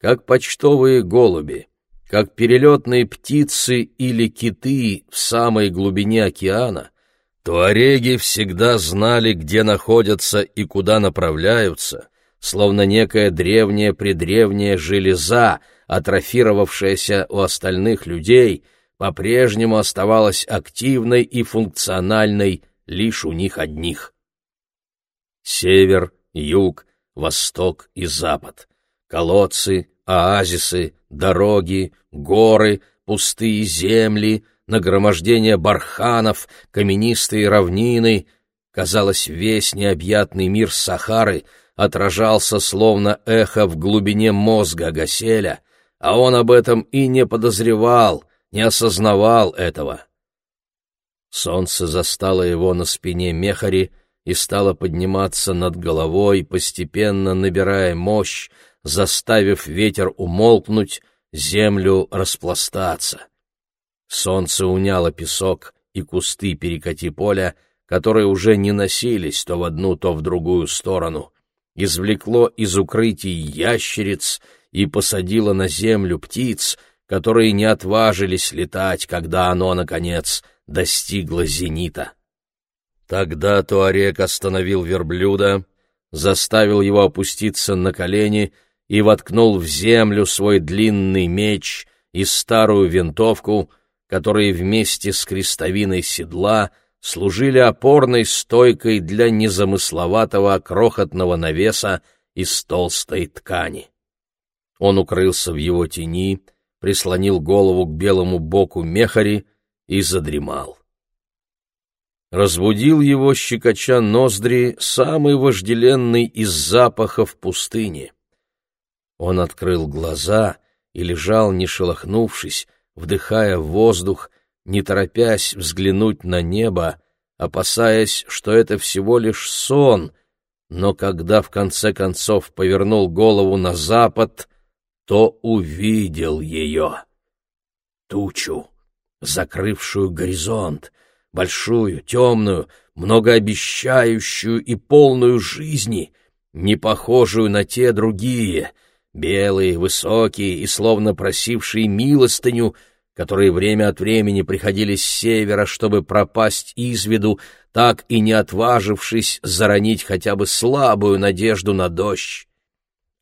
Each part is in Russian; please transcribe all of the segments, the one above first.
как почтовые голуби, как перелетные птицы или киты в самой глубине океана, туареги всегда знали, где находятся и куда направляются, словно некая древняя-предревняя железа, атрофировавшаяся у остальных людей, по-прежнему оставалась активной и функциональной лишь у них одних. Север, юг, восток и запад. Колодцы, оазисы, дороги, горы, пустые земли, нагромождение барханов, каменистые равнины. Казалось, весь необъятный мир Сахары отражался словно эхо в глубине мозга Гаселя, а он об этом и не подозревал, не осознавал этого. Солнце застало его на спине Мехари и стало подниматься над головой, постепенно набирая мощь, заставив ветер умолкнуть, землю распластаться. Солнце уняло песок и кусты перекати поля, которые уже не носились то в одну, то в другую сторону, извлекло из укрытий ящериц и посадило на землю птиц, которые не отважились летать, когда оно, наконец, достигло зенита. Тогда Туарек остановил верблюда, заставил его опуститься на колени и воткнул в землю свой длинный меч и старую винтовку, которые вместе с крестовиной седла служили опорной стойкой для незамысловатого крохотного навеса из толстой ткани. Он укрылся в его тени, прислонил голову к белому боку мехари и задремал. Разбудил его, щекоча ноздри, самый вожделенный из запахов пустыни. Он открыл глаза и лежал, не шелохнувшись, вдыхая воздух, не торопясь взглянуть на небо, опасаясь, что это всего лишь сон, но когда в конце концов повернул голову на запад, то увидел ее. Тучу, закрывшую горизонт, большую, темную, многообещающую и полную жизни, не похожую на те другие — белые, высокие и словно просившие милостыню, которые время от времени приходили с севера, чтобы пропасть из виду, так и не отважившись заронить хотя бы слабую надежду на дождь.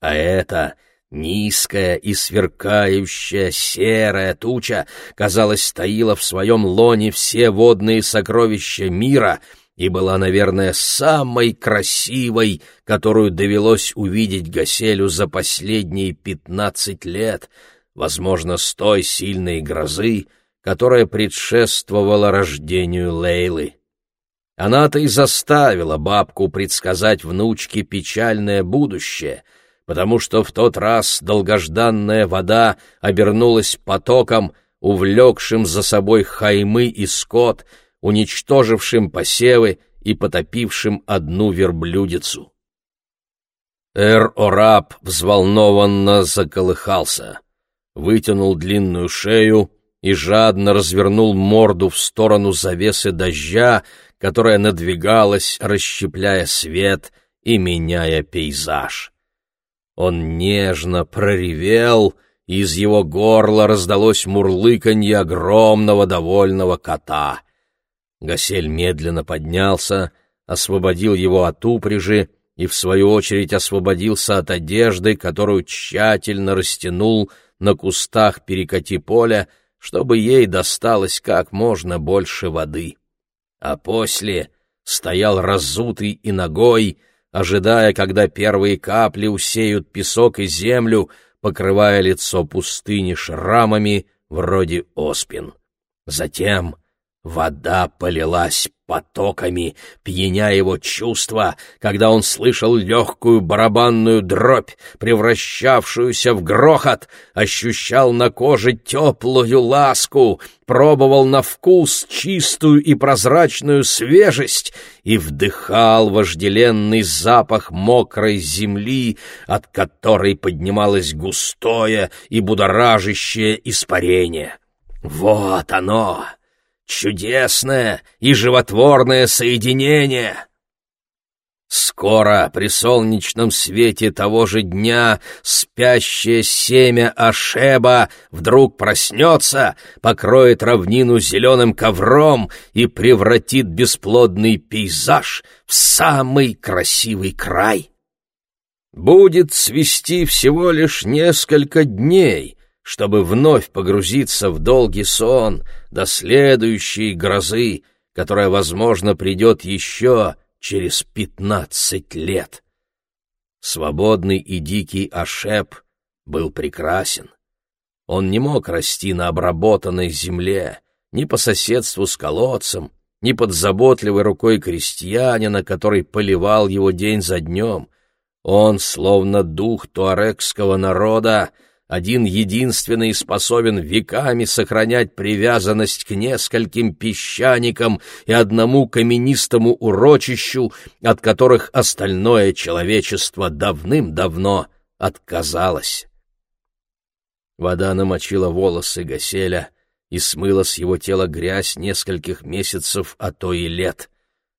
А это низкая и сверкающая серая туча, казалось, стоила в своем лоне все водные сокровища мира — и была, наверное, самой красивой, которую довелось увидеть Гаселю за последние пятнадцать лет, возможно, с той сильной грозы, которая предшествовала рождению Лейлы. Она-то и заставила бабку предсказать внучке печальное будущее, потому что в тот раз долгожданная вода обернулась потоком, увлекшим за собой хаймы и скот — уничтожившим посевы и потопившим одну верблюдицу. Эр-Ораб взволнованно заколыхался, вытянул длинную шею и жадно развернул морду в сторону завесы дождя, которая надвигалась, расщепляя свет и меняя пейзаж. Он нежно проревел, и из его горла раздалось мурлыканье огромного довольного кота — Гасель медленно поднялся, освободил его от упряжи и, в свою очередь, освободился от одежды, которую тщательно растянул на кустах перекати поля, чтобы ей досталось как можно больше воды. А после стоял разутый и ногой, ожидая, когда первые капли усеют песок и землю, покрывая лицо пустыни шрамами вроде оспин. Затем Вода полилась потоками, пьяня его чувства, когда он слышал легкую барабанную дробь, превращавшуюся в грохот, ощущал на коже теплую ласку, пробовал на вкус чистую и прозрачную свежесть и вдыхал вожделенный запах мокрой земли, от которой поднималось густое и будоражащее испарение. Вот оно! Чудесное и животворное соединение!» Скоро при солнечном свете того же дня спящее семя Ашеба вдруг проснется, покроет равнину зеленым ковром и превратит бесплодный пейзаж в самый красивый край. Будет свести всего лишь несколько дней, чтобы вновь погрузиться в долгий сон до следующей грозы, которая, возможно, придет еще через пятнадцать лет. Свободный и дикий Ашеп был прекрасен. Он не мог расти на обработанной земле, ни по соседству с колодцем, ни под заботливой рукой крестьянина, который поливал его день за днем. Он, словно дух туарекского народа, один единственный способен веками сохранять привязанность к нескольким песчаникам и одному каменистому урочищу, от которых остальное человечество давным-давно отказалось. Вода намочила волосы Гаселя и смыла с его тела грязь нескольких месяцев, а то и лет.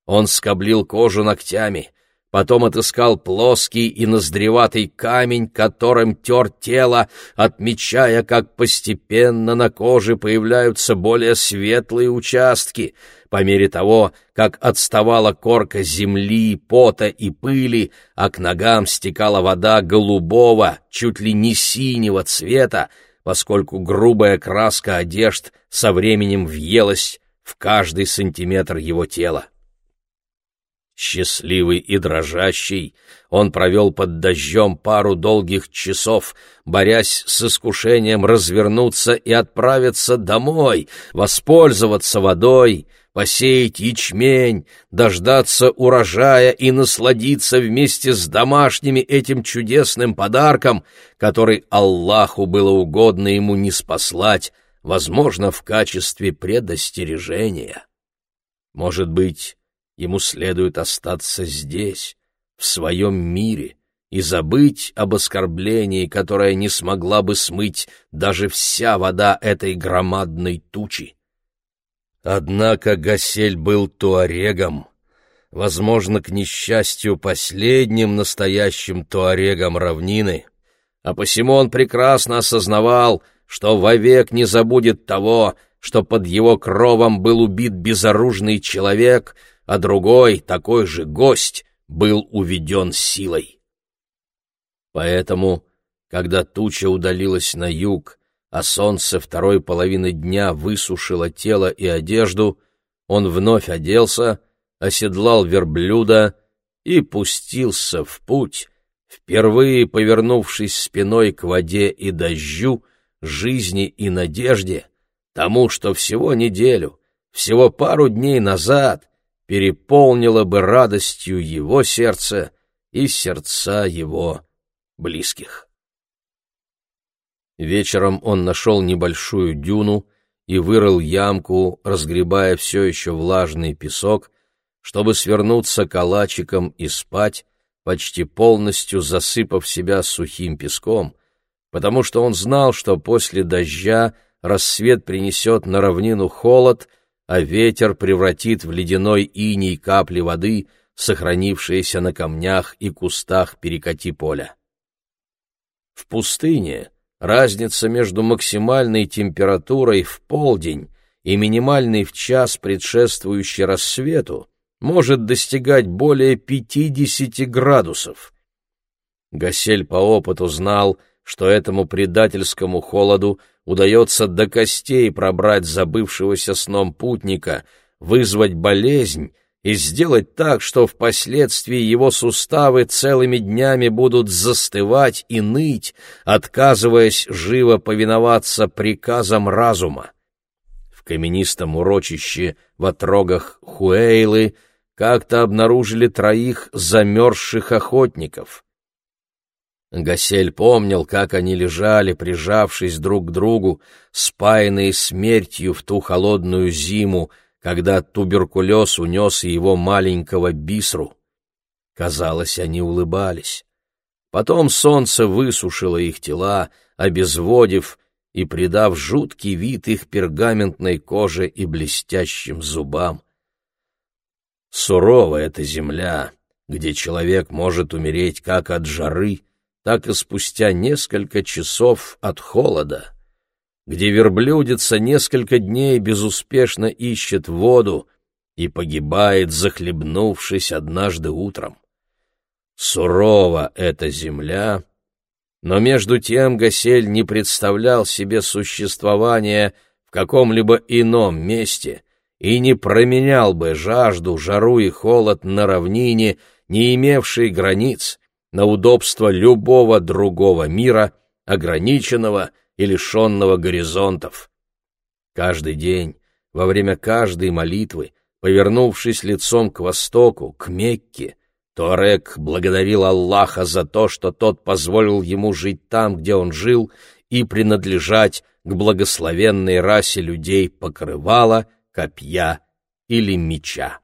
Он скоблил кожу ногтями, потом отыскал плоский и ноздреватый камень, которым тер тело, отмечая, как постепенно на коже появляются более светлые участки, по мере того, как отставала корка земли, пота и пыли, а к ногам стекала вода голубого, чуть ли не синего цвета, поскольку грубая краска одежд со временем въелась в каждый сантиметр его тела. Счастливый и дрожащий, он провел под дождем пару долгих часов, борясь с искушением развернуться и отправиться домой, воспользоваться водой, посеять ячмень, дождаться урожая и насладиться вместе с домашними этим чудесным подарком, который Аллаху было угодно ему не спаслать, возможно, в качестве предостережения. Может быть, Ему следует остаться здесь, в своем мире, и забыть об оскорблении, которое не смогла бы смыть даже вся вода этой громадной тучи. Однако Гасель был туарегом, возможно, к несчастью, последним настоящим туарегом равнины, а посему он прекрасно осознавал, что вовек не забудет того, что под его кровом был убит безоружный человек — а другой, такой же гость, был уведен силой. Поэтому, когда туча удалилась на юг, а солнце второй половины дня высушило тело и одежду, он вновь оделся, оседлал верблюда и пустился в путь, впервые повернувшись спиной к воде и дождю, жизни и надежде, тому, что всего неделю, всего пару дней назад переполнило бы радостью его сердце и сердца его близких. Вечером он нашел небольшую дюну и вырыл ямку, разгребая все еще влажный песок, чтобы свернуться калачиком и спать, почти полностью засыпав себя сухим песком, потому что он знал, что после дождя рассвет принесет на равнину холод — а ветер превратит в ледяной иней капли воды, сохранившиеся на камнях и кустах перекати поля. В пустыне разница между максимальной температурой в полдень и минимальной в час, предшествующий рассвету, может достигать более 50 градусов. Гасель по опыту знал, что этому предательскому холоду удается до костей пробрать забывшегося сном путника, вызвать болезнь и сделать так, что впоследствии его суставы целыми днями будут застывать и ныть, отказываясь живо повиноваться приказам разума. В каменистом урочище в отрогах Хуэйлы как-то обнаружили троих замерзших охотников. Гасель помнил, как они лежали, прижавшись друг к другу, спаянные смертью в ту холодную зиму, когда туберкулез унес его маленького бисру. Казалось, они улыбались. Потом солнце высушило их тела, обезводив и придав жуткий вид их пергаментной коже и блестящим зубам. Суровая эта земля, где человек может умереть как от жары, так и спустя несколько часов от холода, где верблюдица несколько дней безуспешно ищет воду и погибает, захлебнувшись однажды утром. Сурова эта земля, но между тем Гасель не представлял себе существования в каком-либо ином месте и не променял бы жажду, жару и холод на равнине, не имевшей границ, на удобство любого другого мира, ограниченного и лишенного горизонтов. Каждый день, во время каждой молитвы, повернувшись лицом к востоку, к Мекке, Туарек благодарил Аллаха за то, что тот позволил ему жить там, где он жил, и принадлежать к благословенной расе людей покрывала, копья или меча.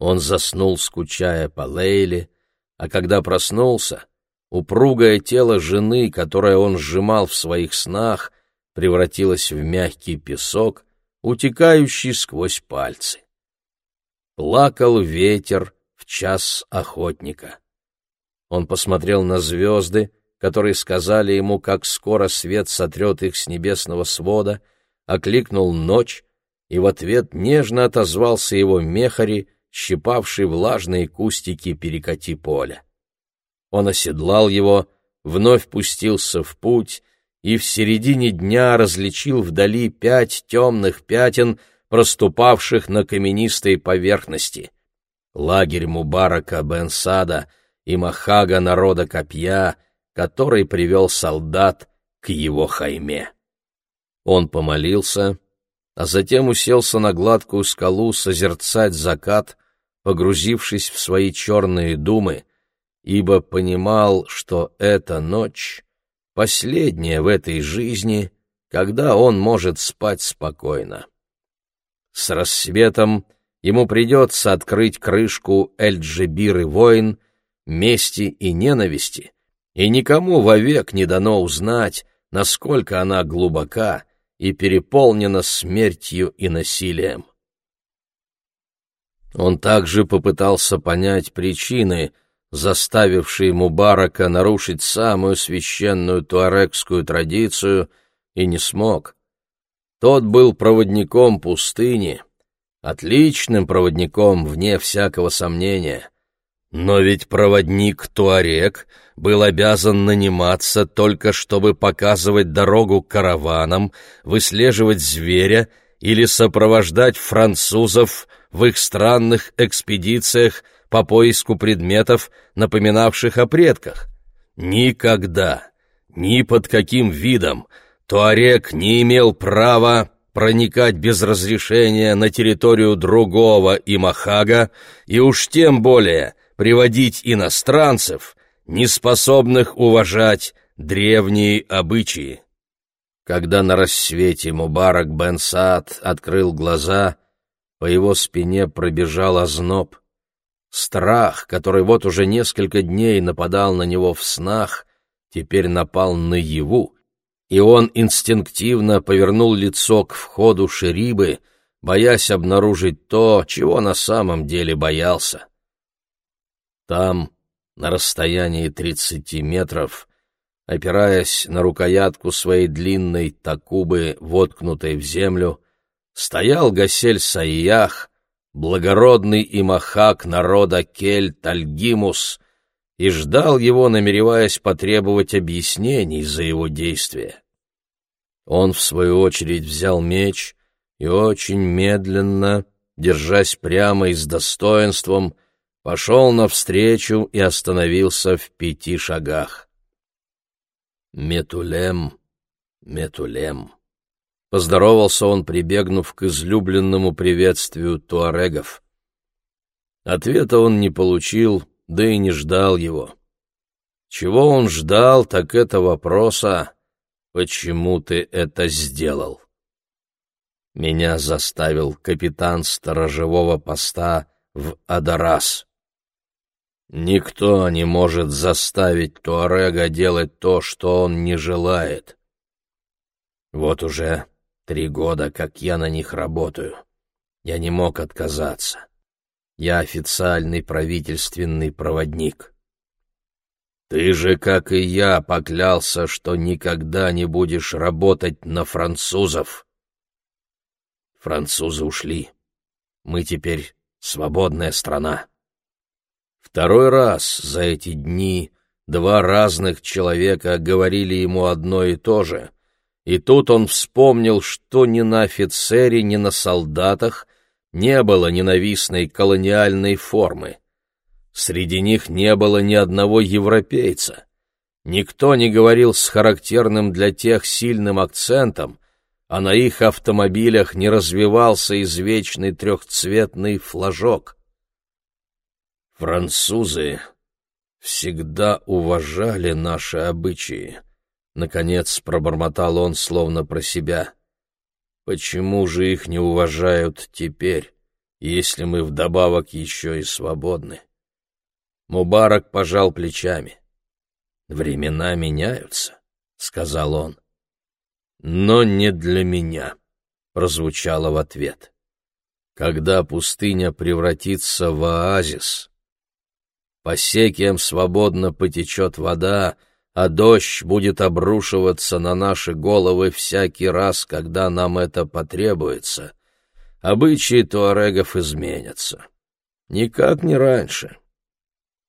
Он заснул, скучая по Лейле, а когда проснулся, упругое тело жены, которое он сжимал в своих снах, превратилось в мягкий песок, утекающий сквозь пальцы. Плакал ветер в час охотника. Он посмотрел на звезды, которые сказали ему, как скоро свет сотрет их с небесного свода, окликнул ночь, и в ответ нежно отозвался его мехари, щипавший влажные кустики перекати поля. Он оседлал его, вновь пустился в путь и в середине дня различил вдали пять темных пятен, проступавших на каменистой поверхности. Лагерь Мубарака бен Сада и Махага народа копья, который привел солдат к его хайме. Он помолился, а затем уселся на гладкую скалу созерцать закат, погрузившись в свои черные думы, ибо понимал, что эта ночь — последняя в этой жизни, когда он может спать спокойно. С рассветом ему придется открыть крышку Эль-Джебир и воин, мести и ненависти, и никому вовек не дано узнать, насколько она глубока и переполнена смертью и насилием. Он также попытался понять причины, заставившие Мубарака нарушить самую священную туарекскую традицию, и не смог. Тот был проводником пустыни, отличным проводником, вне всякого сомнения. Но ведь проводник Туарек был обязан наниматься только чтобы показывать дорогу караванам, выслеживать зверя или сопровождать французов в их странных экспедициях по поиску предметов, напоминавших о предках. Никогда, ни под каким видом Туарек не имел права проникать без разрешения на территорию другого имахага и уж тем более приводить иностранцев, не способных уважать древние обычаи. Когда на рассвете Мубарак бен Саад открыл глаза, по его спине пробежал озноб. Страх, который вот уже несколько дней нападал на него в снах, теперь напал наяву, и он инстинктивно повернул лицо к входу Шерибы, боясь обнаружить то, чего на самом деле боялся. Там, на расстоянии тридцати метров, опираясь на рукоятку своей длинной такубы, воткнутой в землю, стоял Гасель Саиях, благородный имахак народа Кель-Тальгимус, и ждал его, намереваясь потребовать объяснений за его действия. Он, в свою очередь, взял меч и очень медленно, держась прямо и с достоинством, пошел навстречу и остановился в пяти шагах. «Метулем, Метулем», Поздоровался он, прибегнув к излюбленному приветствию туарегов. Ответа он не получил, да и не ждал его. Чего он ждал, так это вопроса «Почему ты это сделал?» Меня заставил капитан сторожевого поста в Адарас. Никто не может заставить Туарега делать то, что он не желает. Вот уже Три года, как я на них работаю. Я не мог отказаться. Я официальный правительственный проводник. Ты же, как и я, поклялся, что никогда не будешь работать на французов. Французы ушли. Мы теперь свободная страна. Второй раз за эти дни два разных человека говорили ему одно и то же, и тут он вспомнил, что ни на офицере, ни на солдатах не было ненавистной колониальной формы. Среди них не было ни одного европейца. Никто не говорил с характерным для тех сильным акцентом, а на их автомобилях не развивался извечный трехцветный флажок. Французы всегда уважали наши обычаи. Наконец пробормотал он, словно про себя. Почему же их не уважают теперь, если мы вдобавок еще и свободны? Мубарак пожал плечами. «Времена меняются», — сказал он. «Но не для меня», — прозвучало в ответ. «Когда пустыня превратится в оазис, по секиям свободно потечет вода, а дождь будет обрушиваться на наши головы всякий раз, когда нам это потребуется, обычаи туарегов изменятся. Никак не раньше».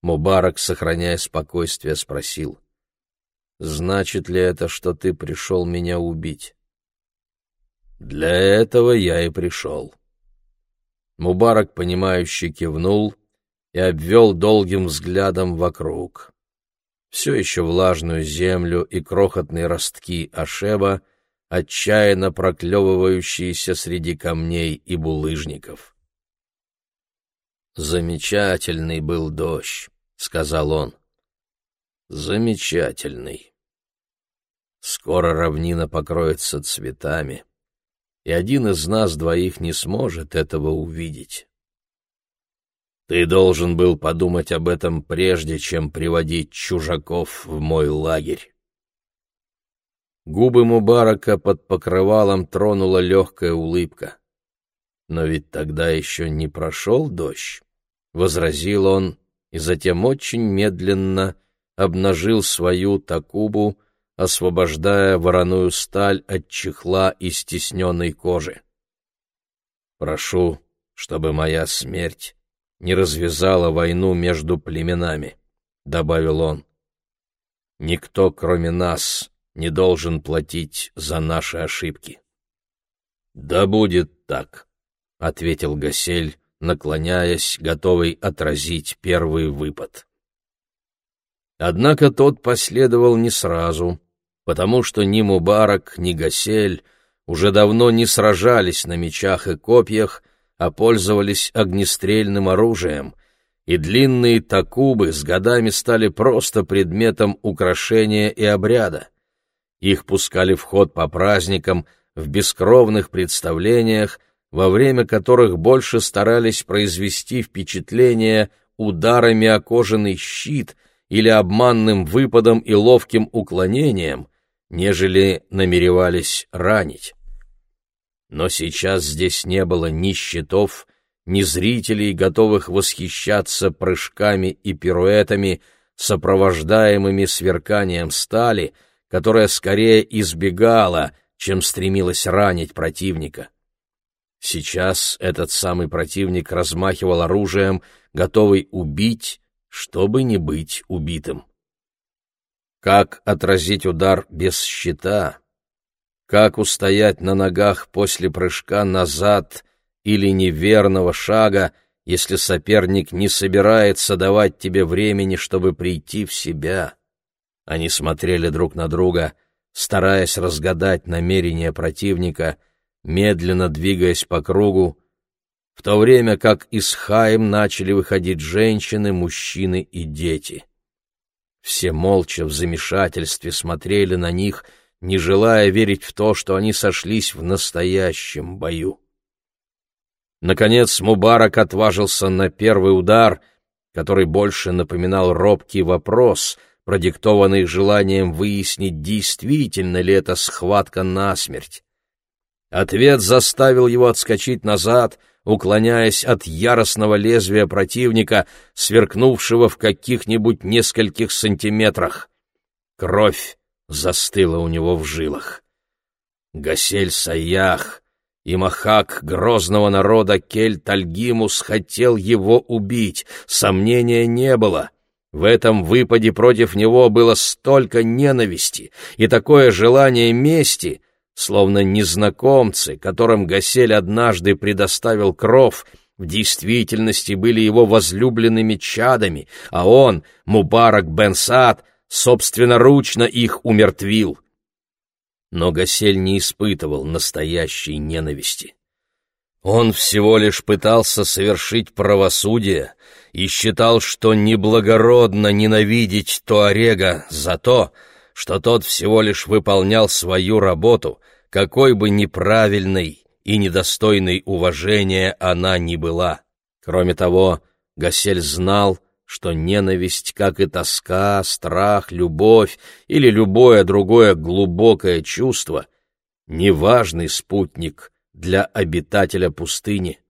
Мубарак, сохраняя спокойствие, спросил. «Значит ли это, что ты пришел меня убить?» «Для этого я и пришел». Мубарак, понимающе кивнул и обвел долгим взглядом вокруг. Все еще влажную землю и крохотные ростки Ашеба, отчаянно проклевывающиеся среди камней и булыжников. «Замечательный был дождь», — сказал он. «Замечательный. Скоро равнина покроется цветами, и один из нас двоих не сможет этого увидеть. Ты должен был подумать об этом прежде, чем приводить чужаков в мой лагерь». Губы Мубарака под покрывалом тронула легкая улыбка. Но ведь тогда еще не прошел дождь возразил он и затем очень медленно обнажил свою такубу, освобождая вороную сталь от чехла из стесненной кожи. «Прошу, чтобы моя смерть не развязала войну между племенами», — добавил он. «Никто, кроме нас, не должен платить за наши ошибки». «Да будет так», — ответил Гасель, наклоняясь, готовый отразить первый выпад. Однако тот последовал не сразу, потому что ни Мубарак, ни Гасель уже давно не сражались на мечах и копьях, а пользовались огнестрельным оружием, и длинные такубы с годами стали просто предметом украшения и обряда. Их пускали в ход по праздникам, в бескровных представлениях, во время которых больше старались произвести впечатление ударами о кожаный щит или обманным выпадом и ловким уклонением, нежели намеревались ранить. Но сейчас здесь не было ни щитов, ни зрителей, готовых восхищаться прыжками и пируэтами, сопровождаемыми сверканием стали, которая скорее избегала, чем стремилась ранить противника. Сейчас этот самый противник размахивал оружием, готовый убить, чтобы не быть убитым. Как отразить удар без щита? Как устоять на ногах после прыжка назад или неверного шага, если соперник не собирается давать тебе времени, чтобы прийти в себя? Они смотрели друг на друга, стараясь разгадать намерения противника — медленно двигаясь по кругу, в то время как из Хаим начали выходить женщины, мужчины и дети. Все молча в замешательстве смотрели на них, не желая верить в то, что они сошлись в настоящем бою. Наконец Мубарак отважился на первый удар, который больше напоминал робкий вопрос, продиктованный желанием выяснить, действительно ли это схватка насмерть. Ответ заставил его отскочить назад, уклоняясь от яростного лезвия противника, сверкнувшего в каких-нибудь нескольких сантиметрах. Кровь застыла у него в жилах. Гасель Саях, и Махак грозного народа Кель-Тальгимус хотел его убить, сомнения не было. В этом выпаде против него было столько ненависти и такое желание мести, словно незнакомцы, которым Гасель однажды предоставил кров, в действительности были его возлюбленными чадами, а он, Мубарак бен Саад, собственноручно их умертвил. Но Гасель не испытывал настоящей ненависти. Он всего лишь пытался совершить правосудие и считал, что неблагородно ненавидеть Туарега за то, что тот всего лишь выполнял свою работу, какой бы неправильной и недостойной уважения она ни была. Кроме того, Гасель знал, что ненависть, как и тоска, страх, любовь или любое другое глубокое чувство, неважный спутник для обитателя пустыни.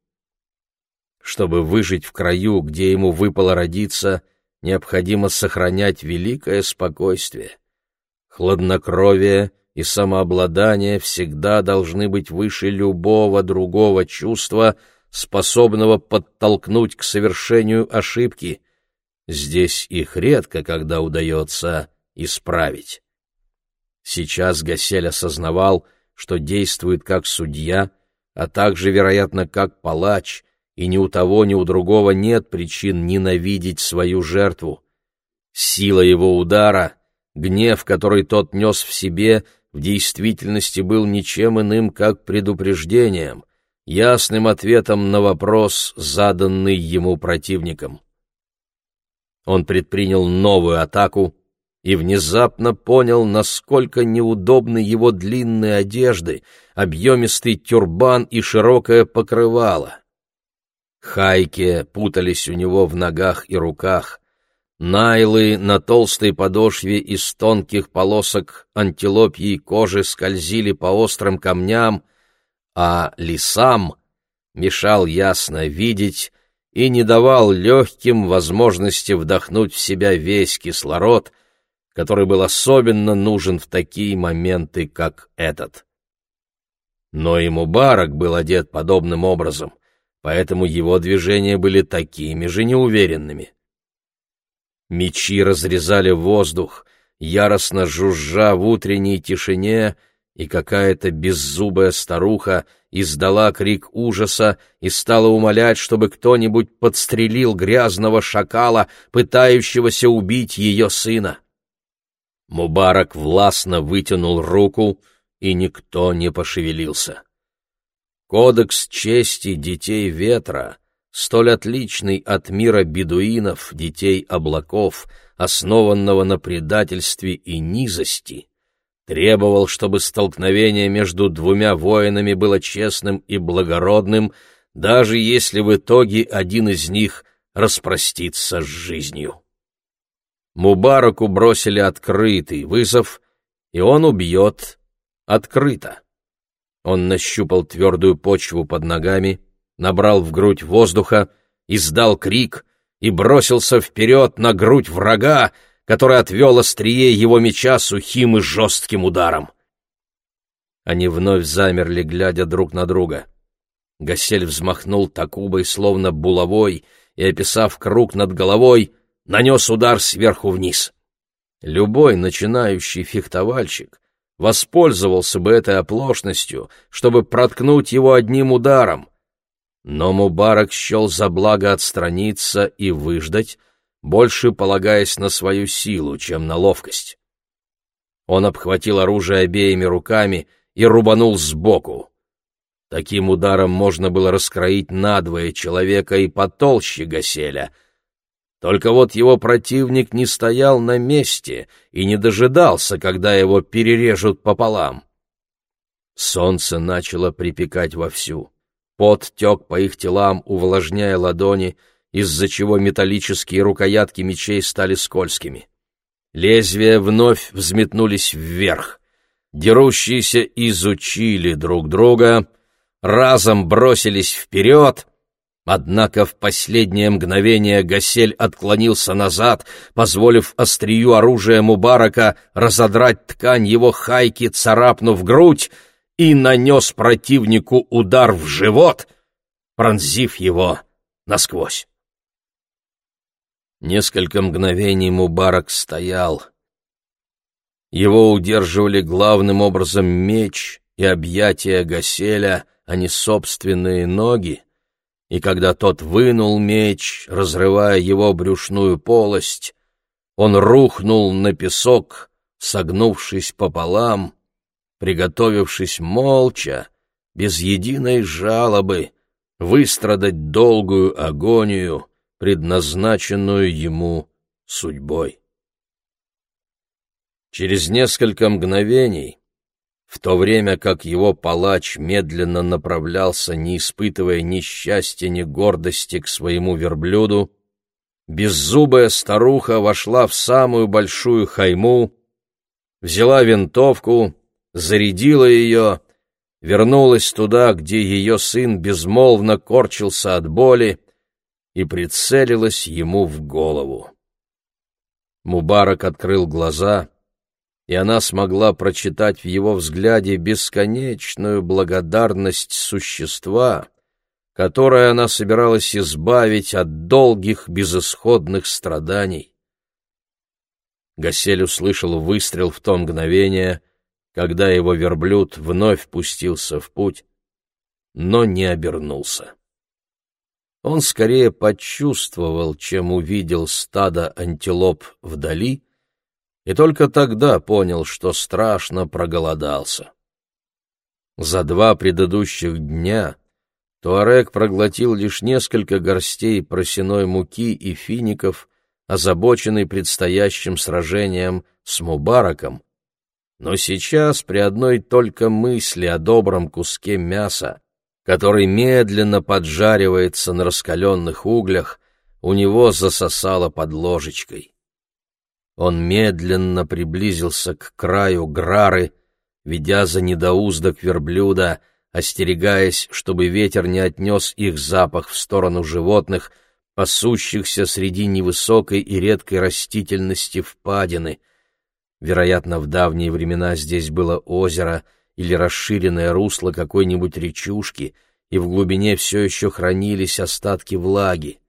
Чтобы выжить в краю, где ему выпало родиться, необходимо сохранять великое спокойствие. Хладнокровие и самообладание всегда должны быть выше любого другого чувства, способного подтолкнуть к совершению ошибки — Здесь их редко когда удается исправить. Сейчас Гасель осознавал, что действует как судья, а также, вероятно, как палач, и ни у того, ни у другого нет причин ненавидеть свою жертву. Сила его удара, гнев, который тот нес в себе, в действительности был ничем иным, как предупреждением, ясным ответом на вопрос, заданный ему противником. Он предпринял новую атаку и внезапно понял, насколько неудобны его длинные одежды, объемистый тюрбан и широкое покрывало. Хайки путались у него в ногах и руках, найлы на толстой подошве из тонких полосок антилопьей кожи скользили по острым камням, а лесам мешал ясно видеть и не давал легким возможности вдохнуть в себя весь кислород, который был особенно нужен в такие моменты, как этот. Но и Мубарак был одет подобным образом, поэтому его движения были такими же неуверенными. Мечи разрезали воздух, яростно жужжа в утренней тишине, и какая-то беззубая старуха издала крик ужаса и стала умолять, чтобы кто-нибудь подстрелил грязного шакала, пытающегося убить ее сына. Мубарак властно вытянул руку, и никто не пошевелился. Кодекс чести детей ветра, столь отличный от мира бедуинов, детей облаков, основанного на предательстве и низости, требовал, чтобы столкновение между двумя воинами было честным и благородным, даже если в итоге один из них распростится с жизнью. Мубараку бросили открытый вызов, и он убьет открыто. Он нащупал твердую почву под ногами, набрал в грудь воздуха, издал крик и бросился вперед на грудь врага, который отвел острие его меча сухим и жестким ударом. Они вновь замерли, глядя друг на друга. Гасель взмахнул такубой, словно булавой, и, описав круг над головой, нанес удар сверху вниз. Любой начинающий фехтовальщик воспользовался бы этой оплошностью, чтобы проткнуть его одним ударом. Но Мубарак счел за благо отстраниться и выждать, больше полагаясь на свою силу, чем на ловкость. Он обхватил оружие обеими руками и рубанул сбоку. Таким ударом можно было раскроить надвое человека и потолще Гаселя. Только вот его противник не стоял на месте и не дожидался, когда его перережут пополам. Солнце начало припекать вовсю. Пот тек по их телам, увлажняя ладони, из-за чего металлические рукоятки мечей стали скользкими. Лезвия вновь взметнулись вверх. Дерущиеся изучили друг друга, разом бросились вперед, однако в последнее мгновение Гасель отклонился назад, позволив острию оружия Мубарака разодрать ткань его хайки, царапнув грудь, и нанес противнику удар в живот, пронзив его насквозь. Несколько мгновений Мубарак стоял. Его удерживали главным образом меч и объятия Гаселя, а не собственные ноги, и когда тот вынул меч, разрывая его брюшную полость, он рухнул на песок, согнувшись пополам, приготовившись молча, без единой жалобы, выстрадать долгую агонию, предназначенную ему судьбой. Через несколько мгновений, в то время как его палач медленно направлялся, не испытывая ни счастья, ни гордости к своему верблюду, беззубая старуха вошла в самую большую хайму, взяла винтовку, зарядила ее, вернулась туда, где ее сын безмолвно корчился от боли, и прицелилась ему в голову. Мубарак открыл глаза, и она смогла прочитать в его взгляде бесконечную благодарность существа, которое она собиралась избавить от долгих безысходных страданий. Гасель услышал выстрел в то мгновение, когда его верблюд вновь пустился в путь, но не обернулся. Он скорее почувствовал, чем увидел стадо антилоп вдали, и только тогда понял, что страшно проголодался. За два предыдущих дня Туарек проглотил лишь несколько горстей просеной муки и фиников, озабоченный предстоящим сражением с Мубараком, но сейчас при одной только мысли о добром куске мяса который медленно поджаривается на раскаленных углях, у него засосало под ложечкой. Он медленно приблизился к краю грары, ведя за недоуздок верблюда, остерегаясь, чтобы ветер не отнес их запах в сторону животных, пасущихся среди невысокой и редкой растительности впадины. Вероятно, в давние времена здесь было озеро — или расширенное русло какой-нибудь речушки, и в глубине все еще хранились остатки влаги.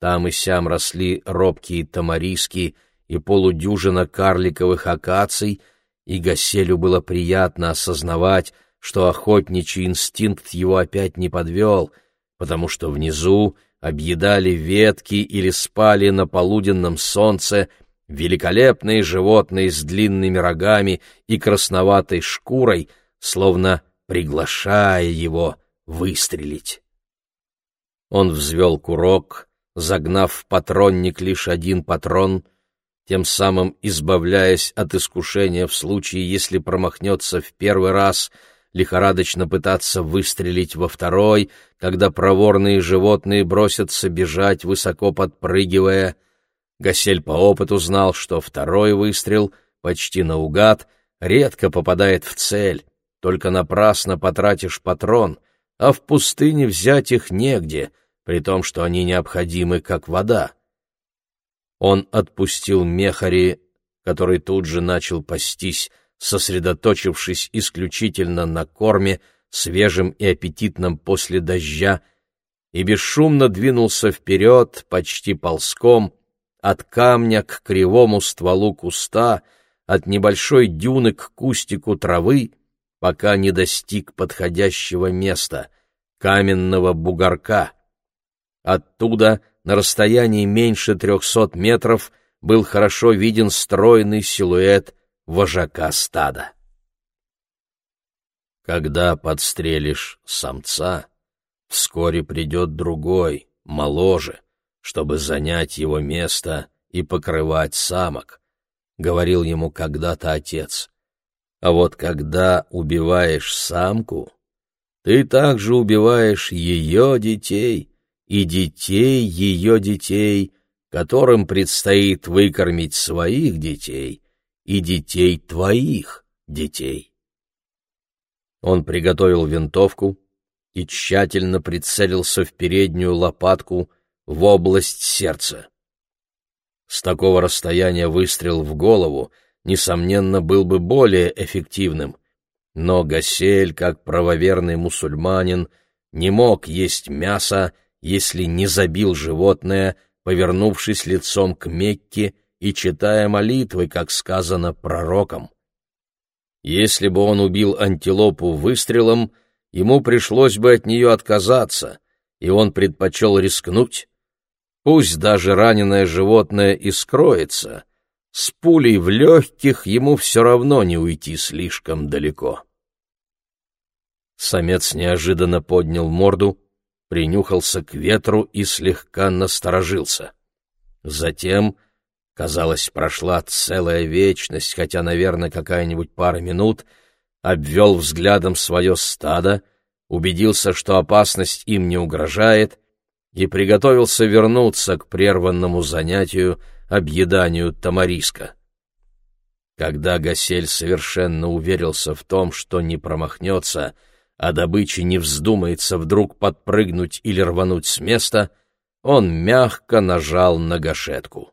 Там и сям росли робкие тамариски и полудюжина карликовых акаций, и Гаселю было приятно осознавать, что охотничий инстинкт его опять не подвел, потому что внизу объедали ветки или спали на полуденном солнце — великолепные животные с длинными рогами и красноватой шкурой, словно приглашая его выстрелить. Он взвел курок, загнав в патронник лишь один патрон, тем самым избавляясь от искушения в случае, если промахнется в первый раз, лихорадочно пытаться выстрелить во второй, когда проворные животные бросятся бежать, высоко подпрыгивая — Гасель по опыту знал, что второй выстрел, почти наугад, редко попадает в цель, только напрасно потратишь патрон, а в пустыне взять их негде, при том, что они необходимы, как вода. Он отпустил Мехари, который тут же начал пастись, сосредоточившись исключительно на корме, свежем и аппетитном после дождя, и бесшумно двинулся вперед, почти ползком, от камня к кривому стволу куста, от небольшой дюны к кустику травы, пока не достиг подходящего места — каменного бугорка. Оттуда, на расстоянии меньше трехсот метров, был хорошо виден стройный силуэт вожака стада. Когда подстрелишь самца, вскоре придет другой, моложе, чтобы занять его место и покрывать самок, — говорил ему когда-то отец. А вот когда убиваешь самку, ты также убиваешь ее детей и детей ее детей, которым предстоит выкормить своих детей и детей твоих детей. Он приготовил винтовку, и тщательно прицелился в переднюю лопатку в область сердца. С такого расстояния выстрел в голову, несомненно, был бы более эффективным, но Гасель, как правоверный мусульманин, не мог есть мясо, если не забил животное, повернувшись лицом к Мекке и читая молитвы, как сказано пророком. Если бы он убил антилопу выстрелом, ему пришлось бы от нее отказаться, и он предпочел рискнуть. Пусть даже раненое животное и скроется, с пулей в легких ему все равно не уйти слишком далеко. Самец неожиданно поднял морду, принюхался к ветру и слегка насторожился. Затем казалось, прошла целая вечность, хотя, наверное, какая-нибудь пара минут, обвел взглядом свое стадо, убедился, что опасность им не угрожает, и приготовился вернуться к прерванному занятию объеданию тамариска. Когда Гасель совершенно уверился в том, что не промахнется, а добыче не вздумается вдруг подпрыгнуть или рвануть с места, он мягко нажал на гашетку.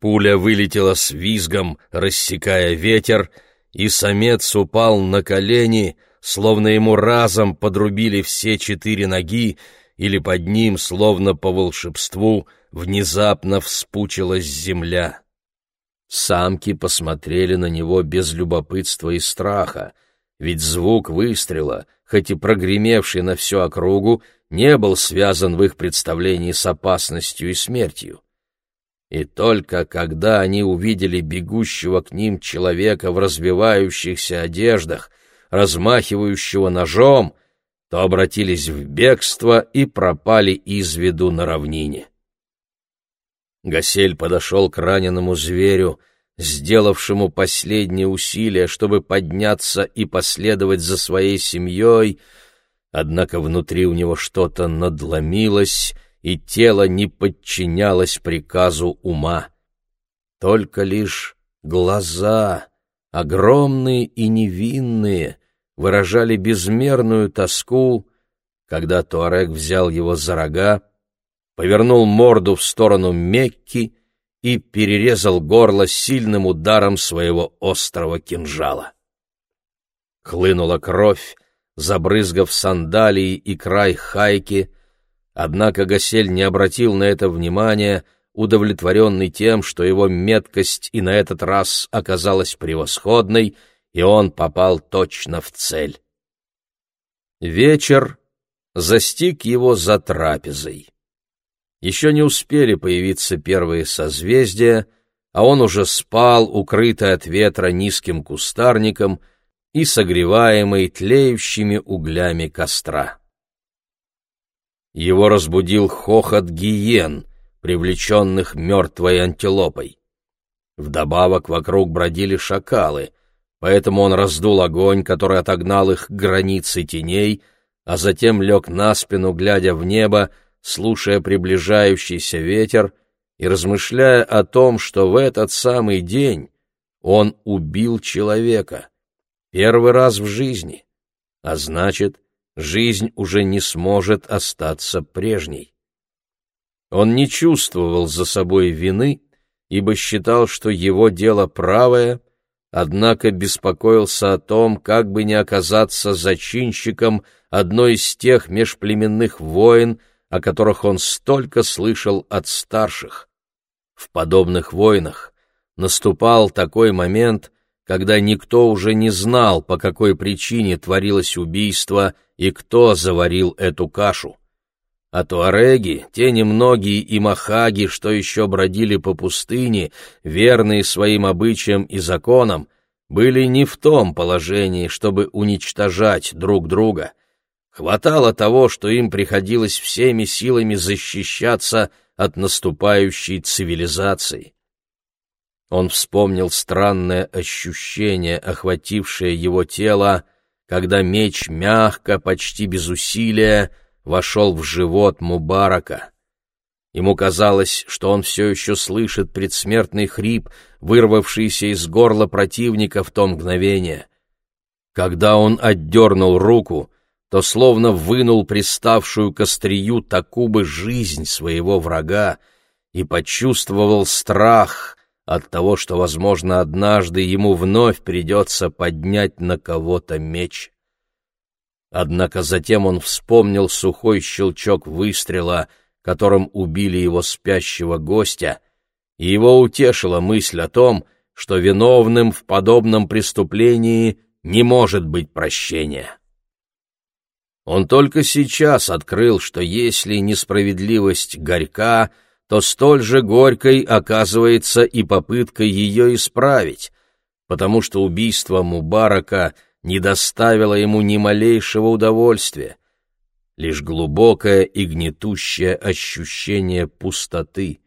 Пуля вылетела с визгом, рассекая ветер, и самец упал на колени, словно ему разом подрубили все четыре ноги, или под ним, словно по волшебству, внезапно вспучилась земля. Самки посмотрели на него без любопытства и страха, ведь звук выстрела, хоть и прогремевший на всю округу, не был связан в их представлении с опасностью и смертью. И только когда они увидели бегущего к ним человека в развивающихся одеждах, размахивающего ножом, то обратились в бегство и пропали из виду на равнине. Гасель подошел к раненому зверю, сделавшему последние усилия, чтобы подняться и последовать за своей семьей, однако внутри у него что-то надломилось, и тело не подчинялось приказу ума. Только лишь глаза, огромные и невинные, выражали безмерную тоску, когда Туарек взял его за рога, повернул морду в сторону Мекки и перерезал горло сильным ударом своего острого кинжала. Хлынула кровь, забрызгав сандалии и край хайки, Однако Гасель не обратил на это внимания, удовлетворенный тем, что его меткость и на этот раз оказалась превосходной, и он попал точно в цель. Вечер застиг его за трапезой. Еще не успели появиться первые созвездия, а он уже спал, укрытый от ветра низким кустарником и согреваемый тлеющими углями костра. Его разбудил хохот гиен, привлеченных мертвой антилопой. Вдобавок вокруг бродили шакалы, поэтому он раздул огонь, который отогнал их к границе теней, а затем лег на спину, глядя в небо, слушая приближающийся ветер и размышляя о том, что в этот самый день он убил человека. Первый раз в жизни. А значит, жизнь уже не сможет остаться прежней. Он не чувствовал за собой вины, ибо считал, что его дело правое, однако беспокоился о том, как бы не оказаться зачинщиком одной из тех межплеменных войн, о которых он столько слышал от старших. В подобных войнах наступал такой момент, когда никто уже не знал, по какой причине творилось убийство и кто заварил эту кашу. А туареги, те немногие и махаги, что еще бродили по пустыне, верные своим обычаям и законам, были не в том положении, чтобы уничтожать друг друга. Хватало того, что им приходилось всеми силами защищаться от наступающей цивилизации. Он вспомнил странное ощущение, охватившее его тело, когда меч мягко, почти без усилия, вошел в живот Мубарака. Ему казалось, что он все еще слышит предсмертный хрип, вырвавшийся из горла противника в то мгновение. Когда он отдернул руку, то словно вынул приставшую к острию Такубы жизнь своего врага и почувствовал страх от того, что, возможно, однажды ему вновь придется поднять на кого-то меч. Однако затем он вспомнил сухой щелчок выстрела, которым убили его спящего гостя, и его утешила мысль о том, что виновным в подобном преступлении не может быть прощения. Он только сейчас открыл, что если несправедливость горька, то столь же горькой оказывается и попытка ее исправить, потому что убийство Мубарака не доставило ему ни малейшего удовольствия, лишь глубокое и гнетущее ощущение пустоты.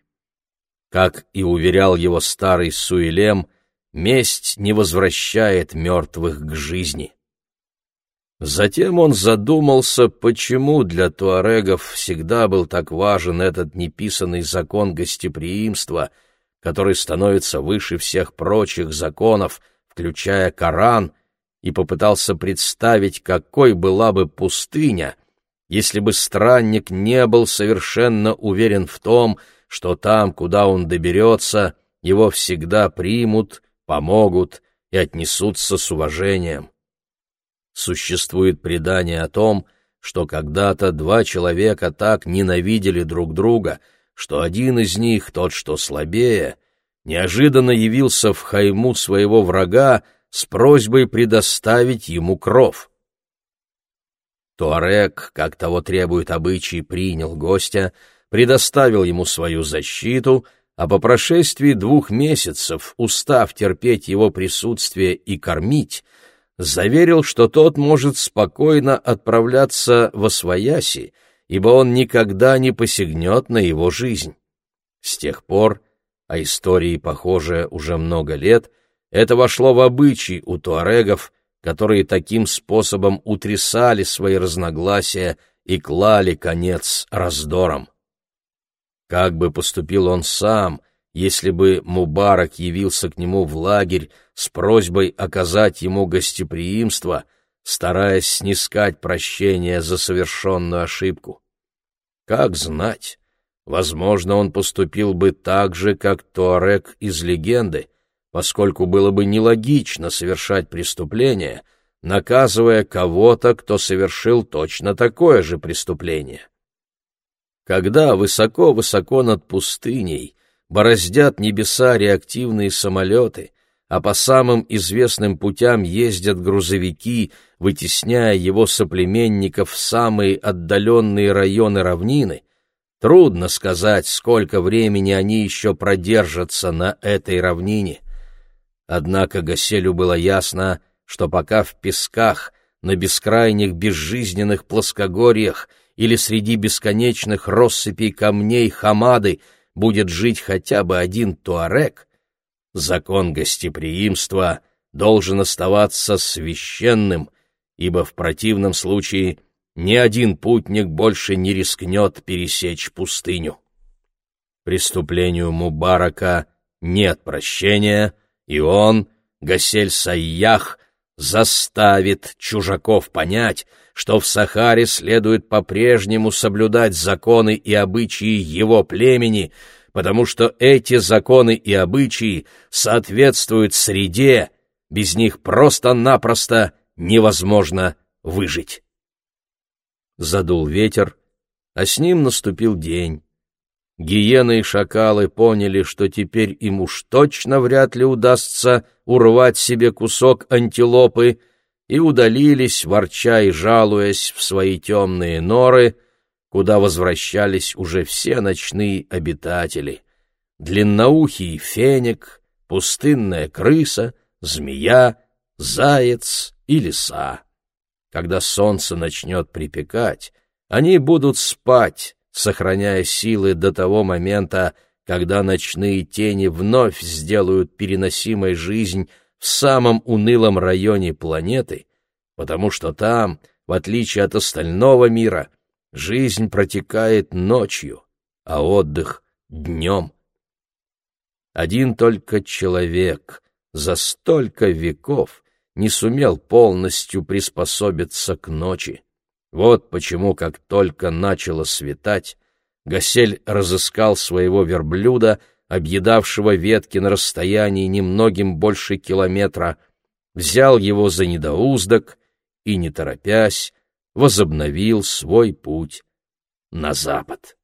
Как и уверял его старый Суэлем, месть не возвращает мертвых к жизни. Затем он задумался, почему для туарегов всегда был так важен этот неписанный закон гостеприимства, который становится выше всех прочих законов, включая Коран, и попытался представить, какой была бы пустыня, если бы странник не был совершенно уверен в том, что там, куда он доберется, его всегда примут, помогут и отнесутся с уважением. Существует предание о том, что когда-то два человека так ненавидели друг друга, что один из них, тот, что слабее, неожиданно явился в хайму своего врага с просьбой предоставить ему кров. Туарек, как того требует обычай, принял гостя, предоставил ему свою защиту, а по прошествии двух месяцев, устав терпеть его присутствие и кормить, заверил, что тот может спокойно отправляться во свояси, ибо он никогда не посягнет на его жизнь. С тех пор, а истории, похоже, уже много лет, это вошло в обычай у туарегов, которые таким способом утрясали свои разногласия и клали конец раздорам. Как бы поступил он сам, если бы Мубарак явился к нему в лагерь с просьбой оказать ему гостеприимство, стараясь снискать прощение за совершенную ошибку. Как знать, возможно, он поступил бы так же, как Туарек из легенды, поскольку было бы нелогично совершать преступление, наказывая кого-то, кто совершил точно такое же преступление. Когда высоко-высоко над пустыней бороздят небеса реактивные самолеты, а по самым известным путям ездят грузовики, вытесняя его соплеменников в самые отдаленные районы равнины, трудно сказать, сколько времени они еще продержатся на этой равнине. Однако Гаселю было ясно, что пока в песках, на бескрайних безжизненных плоскогорьях или среди бесконечных россыпей камней Хамады — будет жить хотя бы один туарек, закон гостеприимства должен оставаться священным, ибо в противном случае ни один путник больше не рискнет пересечь пустыню. Преступлению Мубарака нет прощения, и он, Гасель Сайях, заставит чужаков понять, что в Сахаре следует по-прежнему соблюдать законы и обычаи его племени, потому что эти законы и обычаи соответствуют среде, без них просто-напросто невозможно выжить. Задул ветер, а с ним наступил день. Гиены и шакалы поняли, что теперь им уж точно вряд ли удастся урвать себе кусок антилопы, и удалились, ворча и жалуясь в свои темные норы, куда возвращались уже все ночные обитатели. Длинноухий феник, пустынная крыса, змея, заяц и лиса. Когда солнце начнет припекать, они будут спать, сохраняя силы до того момента, когда ночные тени вновь сделают переносимой жизнь в самом унылом районе планеты, потому что там, в отличие от остального мира, жизнь протекает ночью, а отдых — днем. Один только человек за столько веков не сумел полностью приспособиться к ночи. Вот почему, как только начало светать, Гасель разыскал своего верблюда, объедавшего ветки на расстоянии немногим больше километра, взял его за недоуздок и, не торопясь, возобновил свой путь на запад.